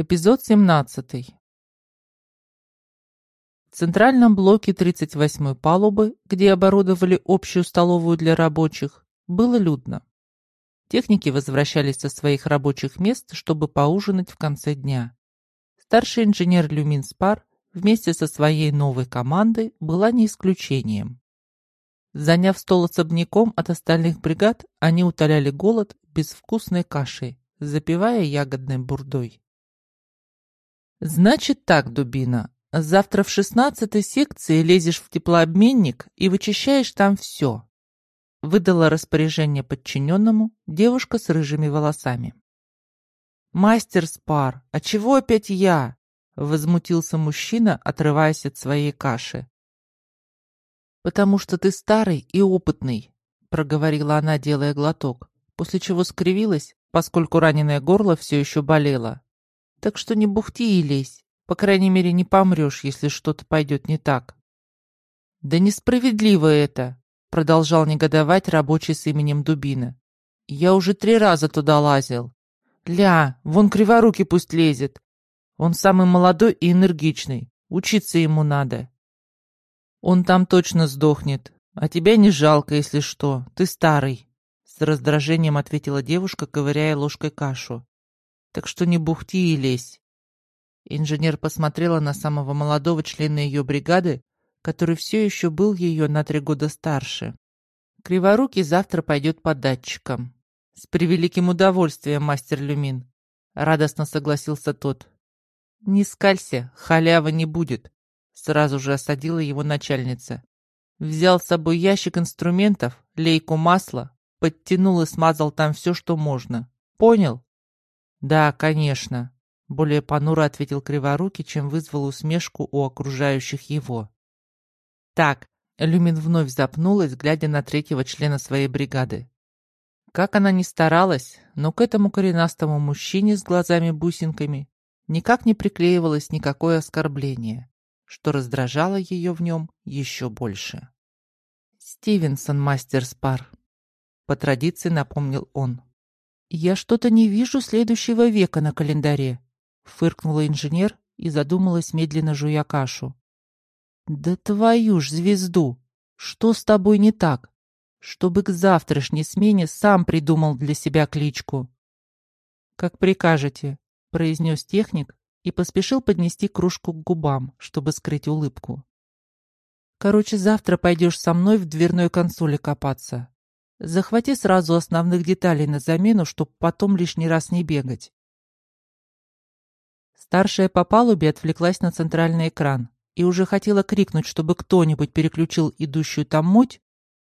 Эпизод 17. В центральном блоке 38-й палубы, где оборудовали общую столовую для рабочих, было людно. Техники возвращались со своих рабочих мест, чтобы поужинать в конце дня. Старший инженер Люмин Спар вместе со своей новой командой была не исключением. Заняв стол особняком от остальных бригад, они утоляли голод безвкусной кашей, запивая ягодной бурдой. «Значит так, дубина, завтра в шестнадцатой секции лезешь в теплообменник и вычищаешь там все», выдала распоряжение подчиненному девушка с рыжими волосами. «Мастер Спар, а чего опять я?» возмутился мужчина, отрываясь от своей каши. «Потому что ты старый и опытный», проговорила она, делая глоток, после чего скривилась, поскольку раненое горло все еще болело. Так что не бухти и лезь. По крайней мере, не помрешь, если что-то пойдет не так. Да несправедливо это, продолжал негодовать рабочий с именем Дубина. Я уже три раза туда лазил. Ля, вон криворукий пусть лезет. Он самый молодой и энергичный. Учиться ему надо. Он там точно сдохнет. А тебя не жалко, если что. Ты старый. С раздражением ответила девушка, ковыряя ложкой кашу так что не бухти и лезь. Инженер посмотрела на самого молодого члена ее бригады, который все еще был ее на три года старше. Криворукий завтра пойдет по датчикам. С превеликим удовольствием, мастер Люмин. Радостно согласился тот. Не скалься, халява не будет. Сразу же осадила его начальница. Взял с собой ящик инструментов, лейку масла, подтянул и смазал там все, что можно. Понял? «Да, конечно», — более понуро ответил Криворукий, чем вызвал усмешку у окружающих его. «Так», — Люмин вновь запнулась, глядя на третьего члена своей бригады. Как она ни старалась, но к этому коренастому мужчине с глазами-бусинками никак не приклеивалось никакое оскорбление, что раздражало ее в нем еще больше. «Стивенсон, мастер Спар», — по традиции напомнил он. «Я что-то не вижу следующего века на календаре», — фыркнула инженер и задумалась, медленно жуя кашу. «Да твою ж звезду! Что с тобой не так? Чтобы к завтрашней смене сам придумал для себя кличку». «Как прикажете», — произнес техник и поспешил поднести кружку к губам, чтобы скрыть улыбку. «Короче, завтра пойдешь со мной в дверной консоли копаться. Захвати сразу основных деталей на замену, чтобы потом лишний раз не бегать. Старшая по палубе отвлеклась на центральный экран и уже хотела крикнуть, чтобы кто-нибудь переключил идущую там муть,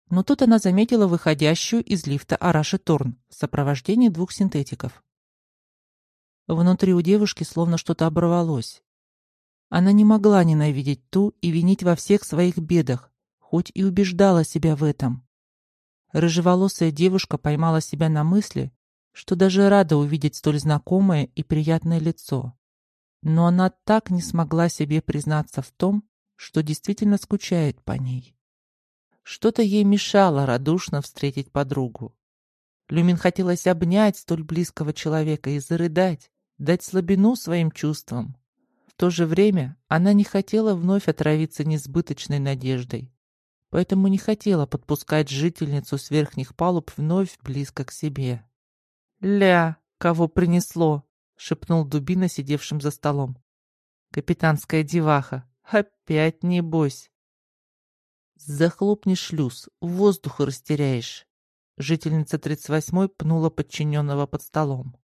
но тут она заметила выходящую из лифта Араши Торн в сопровождении двух синтетиков. Внутри у девушки словно что-то оборвалось. Она не могла ненавидеть ту и винить во всех своих бедах, хоть и убеждала себя в этом. Рыжеволосая девушка поймала себя на мысли, что даже рада увидеть столь знакомое и приятное лицо. Но она так не смогла себе признаться в том, что действительно скучает по ней. Что-то ей мешало радушно встретить подругу. Люмин хотелось обнять столь близкого человека и зарыдать, дать слабину своим чувствам. В то же время она не хотела вновь отравиться несбыточной надеждой поэтому не хотела подпускать жительницу с верхних палуб вновь близко к себе. «Ля, кого принесло!» — шепнул Дубина, сидевшим за столом. «Капитанская деваха! Опять небось!» «Захлопни шлюз, воздух растеряешь!» Жительница 38-й пнула подчиненного под столом.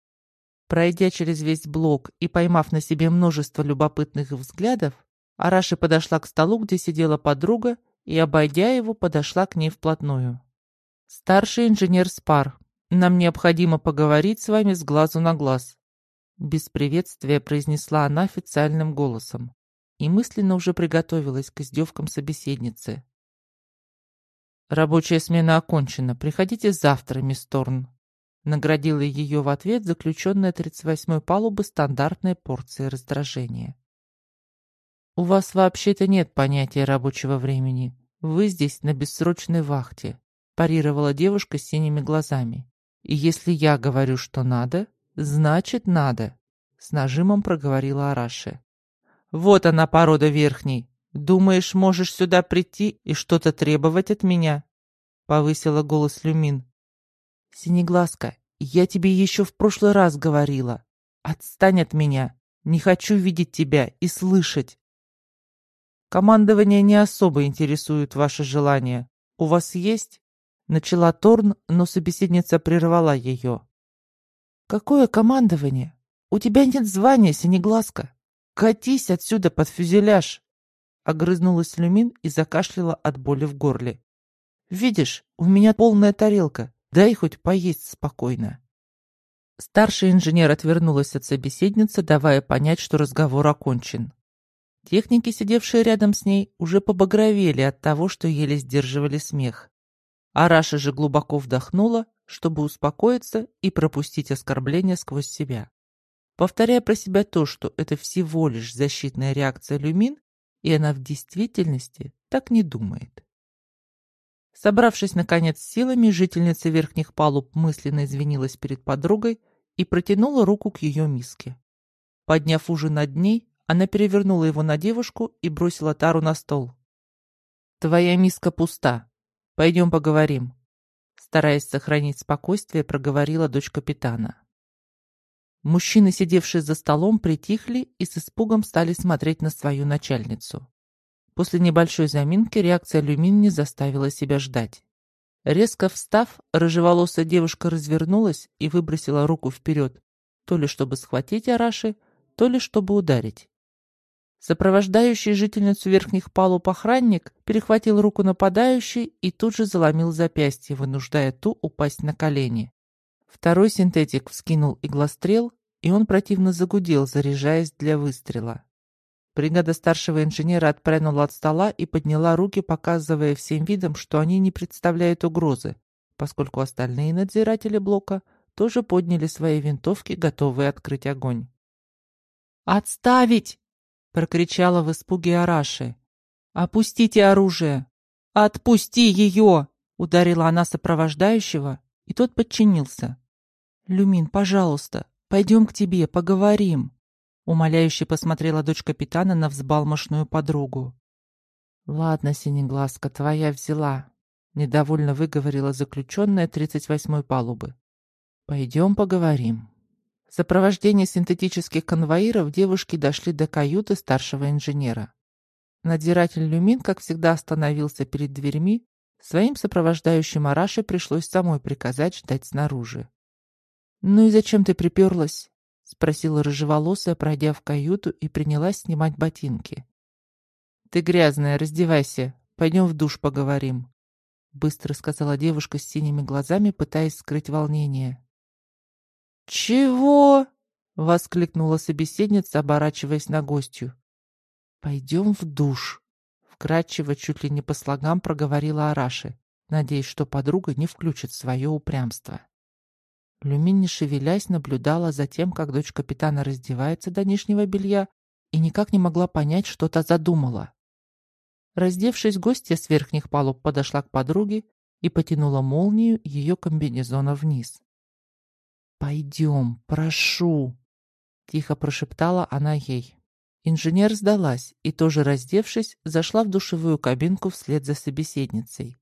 Пройдя через весь блок и поймав на себе множество любопытных взглядов, Араши подошла к столу, где сидела подруга, и, обойдя его, подошла к ней вплотную. «Старший инженер Спар, нам необходимо поговорить с вами с глазу на глаз», без приветствия произнесла она официальным голосом и мысленно уже приготовилась к издевкам собеседницы. «Рабочая смена окончена. Приходите завтра, мисс Торн», наградила ее в ответ заключенная 38-й палубы стандартной порцией раздражения. «У вас вообще-то нет понятия рабочего времени. Вы здесь на бессрочной вахте», парировала девушка с синими глазами. «И если я говорю, что надо, значит надо. С нажимом проговорила Араши. Вот она, порода верхней. Думаешь, можешь сюда прийти и что-то требовать от меня? Повысила голос Люмин. Синеглазка, я тебе еще в прошлый раз говорила. Отстань от меня. Не хочу видеть тебя и слышать. Командование не особо интересует ваши желания. У вас есть? Начала Торн, но собеседница прервала ее. Какое командование? У тебя нет звания, Синеглазка. Катись отсюда под фюзеляж. Огрызнулась Люмин и закашляла от боли в горле. Видишь, у меня полная тарелка. Дай хоть поесть спокойно. Старший инженер отвернулась от собеседницы, давая понять, что разговор окончен. Техники, сидевшие рядом с ней, уже побагровели от того, что еле сдерживали смех. Араша же глубоко вдохнула, чтобы успокоиться и пропустить оскорбление сквозь себя. Повторяя про себя то, что это всего лишь защитная реакция люмин, и она в действительности так не думает. Собравшись, наконец, силами, жительница верхних палуб мысленно извинилась перед подругой и протянула руку к ее миске. Подняв ужин над ней, она перевернула его на девушку и бросила тару на стол. «Твоя миска пуста. Пойдем поговорим», стараясь сохранить спокойствие, проговорила дочь капитана. Мужчины, сидевшие за столом, притихли и с испугом стали смотреть на свою начальницу. После небольшой заминки реакция Люмин не заставила себя ждать. Резко встав, рыжеволосая девушка развернулась и выбросила руку вперед, то ли чтобы схватить Араши, то ли чтобы ударить. Сопровождающий жительницу верхних палуб охранник перехватил руку нападающей и тут же заломил запястье, вынуждая ту упасть на колени. Второй синтетик вскинул иглострел, и он противно загудел, заряжаясь для выстрела. Бригада старшего инженера отпрянула от стола и подняла руки, показывая всем видом, что они не представляют угрозы, поскольку остальные надзиратели блока тоже подняли свои винтовки, готовые открыть огонь. «Отставить!» — прокричала в испуге Араши. «Опустите оружие! Отпусти ее!» — ударила она сопровождающего, и тот подчинился. «Люмин, пожалуйста, пойдем к тебе, поговорим!» Умоляюще посмотрела дочь капитана на взбалмошную подругу. «Ладно, Синеглазка, твоя взяла», — недовольно выговорила заключенная тридцать восьмой палубы. «Пойдем поговорим». В сопровождении синтетических конвоиров девушки дошли до каюты старшего инженера. Надзиратель Люмин, как всегда, остановился перед дверьми. Своим сопровождающим Араше пришлось самой приказать ждать снаружи. «Ну и зачем ты приперлась?» — спросила рыжеволосая, пройдя в каюту и принялась снимать ботинки. «Ты грязная, раздевайся. Пойдем в душ поговорим», — быстро сказала девушка с синими глазами, пытаясь скрыть волнение. «Чего?» — воскликнула собеседница, оборачиваясь на гостью. «Пойдем в душ», — вкратчиво, чуть ли не по слогам проговорила Араши, надеясь, что подруга не включит свое упрямство. Люмин, не шевелясь, наблюдала за тем, как дочь капитана раздевается до нижнего белья и никак не могла понять, что та задумала. Раздевшись, гостья с верхних палуб подошла к подруге и потянула молнию ее комбинезона вниз. «Пойдем, прошу!» — тихо прошептала она ей. Инженер сдалась и, тоже раздевшись, зашла в душевую кабинку вслед за собеседницей.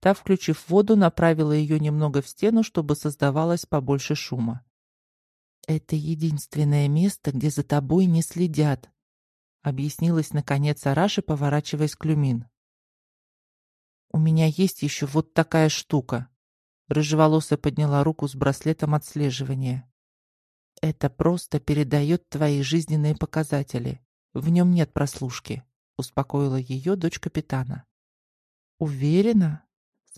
Та, включив воду, направила ее немного в стену, чтобы создавалось побольше шума. «Это единственное место, где за тобой не следят», — объяснилась наконец Араши, поворачиваясь к Люмин. «У меня есть еще вот такая штука». Рыжеволосая подняла руку с браслетом отслеживания. «Это просто передает твои жизненные показатели. В нем нет прослушки», — успокоила ее дочь капитана. «Уверена?»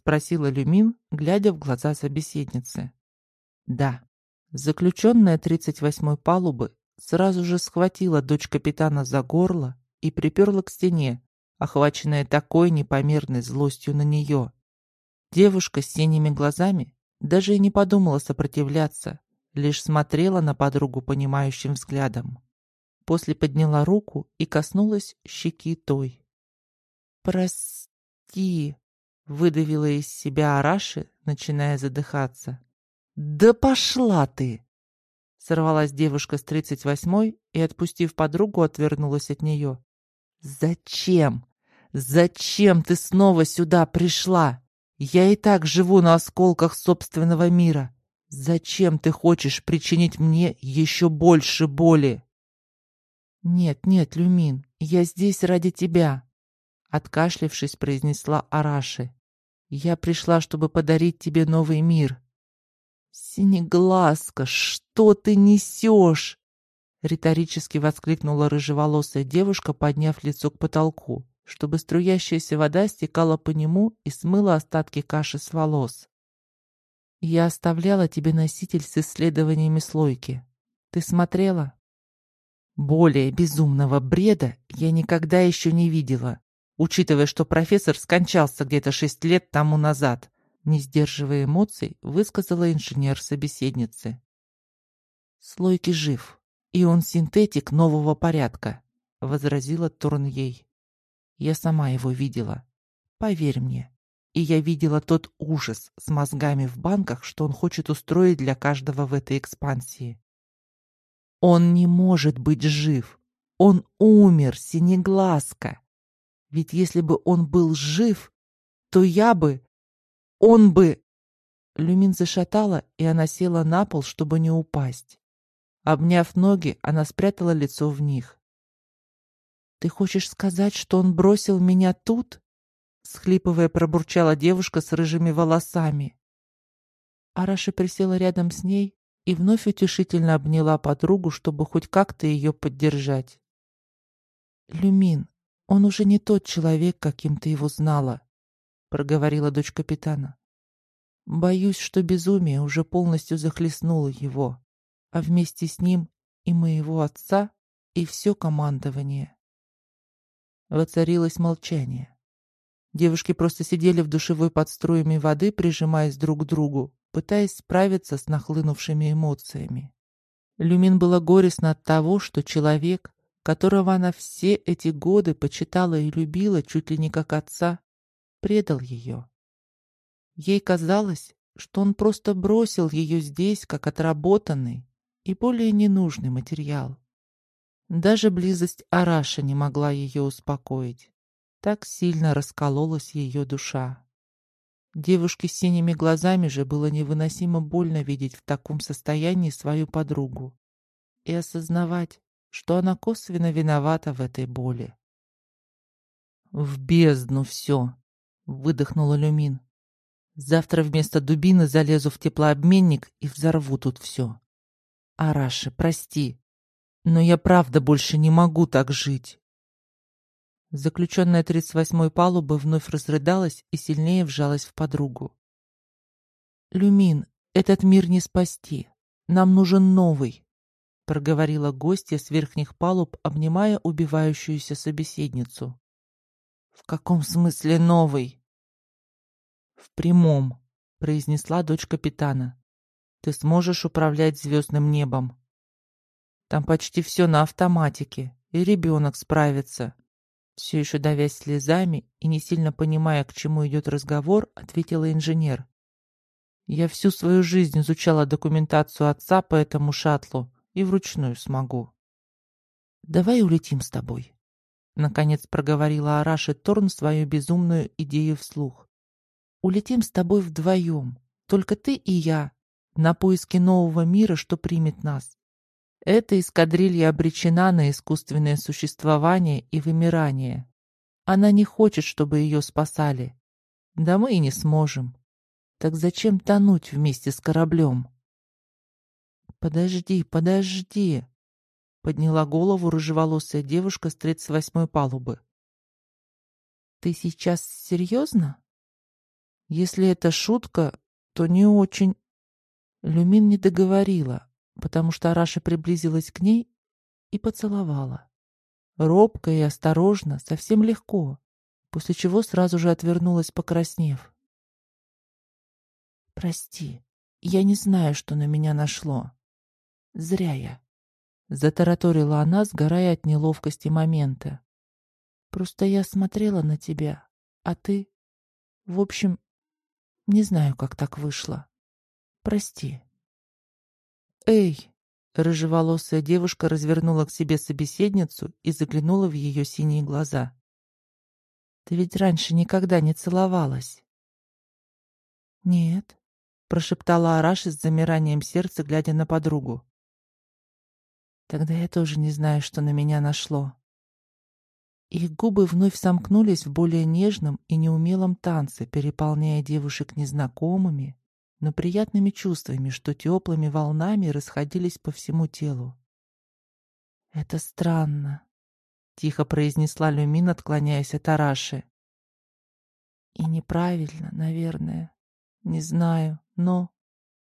спросила Люмин, глядя в глаза собеседницы. Да. Заключенная 38-й палубы сразу же схватила дочь капитана за горло и приперла к стене, охваченная такой непомерной злостью на нее. Девушка с синими глазами даже и не подумала сопротивляться, лишь смотрела на подругу понимающим взглядом. После подняла руку и коснулась щеки той. «Прости», Выдавила из себя Араши, начиная задыхаться. «Да пошла ты!» Сорвалась девушка с тридцать восьмой и, отпустив подругу, отвернулась от нее. «Зачем? Зачем ты снова сюда пришла? Я и так живу на осколках собственного мира. Зачем ты хочешь причинить мне еще больше боли?» «Нет, нет, Люмин, я здесь ради тебя», — откашлившись, произнесла Араши. «Я пришла, чтобы подарить тебе новый мир». «Синеглазка, что ты несешь?» Риторически воскликнула рыжеволосая девушка, подняв лицо к потолку, чтобы струящаяся вода стекала по нему и смыла остатки каши с волос. «Я оставляла тебе носитель с исследованиями слойки. Ты смотрела?» Более безумного бреда я никогда еще не видела, учитывая, что профессор скончался где-то шесть лет тому назад, не сдерживая эмоций, высказала инженер собеседницы. «Слойки жив, и он синтетик нового порядка», — возразила Турньей. «Я сама его видела. Поверь мне. И я видела тот ужас с мозгами в банках, что он хочет устроить для каждого в этой экспансии. Он не может быть жив. Он умер, синеглазка. Ведь если бы он был жив, то я бы... Он бы... Люмин зашатала, и она села на пол, чтобы не упасть. Обняв ноги, она спрятала лицо в них. «Ты хочешь сказать, что он бросил меня тут?» Схлипывая, пробурчала девушка с рыжими волосами. Араша присела рядом с ней и вновь утешительно обняла подругу, чтобы хоть как-то ее поддержать. «Люмин, он уже не тот человек, каким ты его знала», — проговорила дочь капитана. «Боюсь, что безумие уже полностью захлестнуло его, а вместе с ним и моего отца, и все командование». Воцарилось молчание. Девушки просто сидели в душевой под струями воды, прижимаясь друг к другу, пытаясь справиться с нахлынувшими эмоциями. Люмин была горестна от того, что человек, которого она все эти годы почитала и любила чуть ли не как отца, предал ее. Ей казалось, что он просто бросил ее здесь как отработанный и более ненужный материал. Даже близость Араша не могла ее успокоить. Так сильно раскололась ее душа. Девушке с синими глазами же было невыносимо больно видеть в таком состоянии свою подругу и осознавать, что она косвенно виновата в этой боли. «В бездну все!» — выдохнула Люмин. «Завтра вместо дубины залезу в теплообменник и взорву тут все. Араши, прости, но я правда больше не могу так жить». Заключенная 38-й палубы вновь разрыдалась и сильнее вжалась в подругу. «Люмин, этот мир не спасти. Нам нужен новый», — проговорила гостья с верхних палуб, обнимая убивающуюся собеседницу. «В каком смысле новый?» «В прямом», — произнесла дочь капитана. «Ты сможешь управлять звездным небом. Там почти все на автоматике, и ребенок справится». Все еще давясь слезами и не сильно понимая, к чему идет разговор, ответила инженер. «Я всю свою жизнь изучала документацию отца по этому шаттлу и вручную смогу». «Давай улетим с тобой», — наконец проговорила Араши Торн свою безумную идею вслух. «Улетим с тобой вдвоем, только ты и я, на поиски нового мира, что примет нас. Эта эскадрилья обречена на искусственное существование и вымирание. Она не хочет, чтобы ее спасали. Да мы и не сможем. Так зачем тонуть вместе с кораблем? «Подожди, подожди!» — подняла голову рыжеволосая девушка с тридцать восьмой палубы. «Ты сейчас серьезно? Если это шутка, то не очень...» Люмин не договорила, потому что Араша приблизилась к ней и поцеловала. Робко и осторожно, совсем легко, после чего сразу же отвернулась, покраснев. «Прости, я не знаю, что на меня нашло. Зря я», — затараторила она, сгорая от неловкости момента. «Просто я смотрела на тебя, а ты... В общем, не знаю, как так вышло. Прости». «Эй!» Рыжеволосая девушка развернула к себе собеседницу и заглянула в ее синие глаза. «Ты ведь раньше никогда не целовалась?» «Нет», — прошептала Араши с замиранием сердца, глядя на подругу. «Тогда я тоже не знаю, что на меня нашло». Их губы вновь сомкнулись в более нежном и неумелом танце, переполняя девушек незнакомыми, но приятными чувствами, что теплыми волнами расходились по всему телу. «Это странно», — тихо произнесла Люмин, отклоняясь от Араши. «И неправильно, наверное. Не знаю, но...»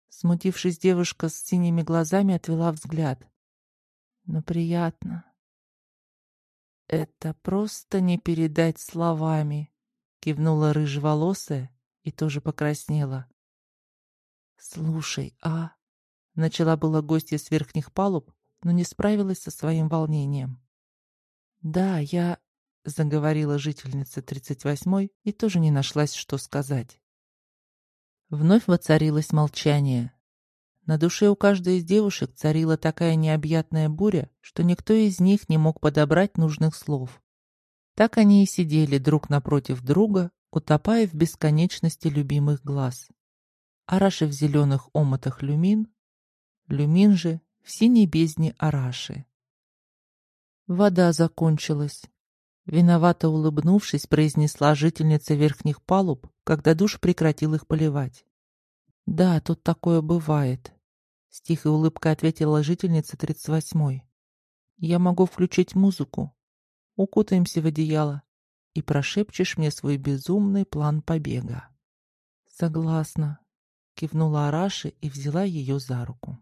Смутившись, девушка с синими глазами отвела взгляд. «Но приятно». «Это просто не передать словами», — кивнула рыжеволосая и тоже покраснела. «Слушай, а...» — начала была гостья с верхних палуб, но не справилась со своим волнением. «Да, я...» — заговорила жительница тридцать восьмой и тоже не нашлась, что сказать. Вновь воцарилось молчание. На душе у каждой из девушек царила такая необъятная буря, что никто из них не мог подобрать нужных слов. Так они и сидели друг напротив друга, утопая в бесконечности любимых глаз. Араши в зеленых омотах люмин, люмин же в синей бездне Араши. Вода закончилась. Виновато улыбнувшись, произнесла жительница верхних палуб, когда душ прекратил их поливать. «Да, тут такое бывает», — с тихой улыбкой ответила жительница тридцать восьмой. «Я могу включить музыку. Укутаемся в одеяло, и прошепчешь мне свой безумный план побега». «Согласна», кивнула Араши и взяла ее за руку.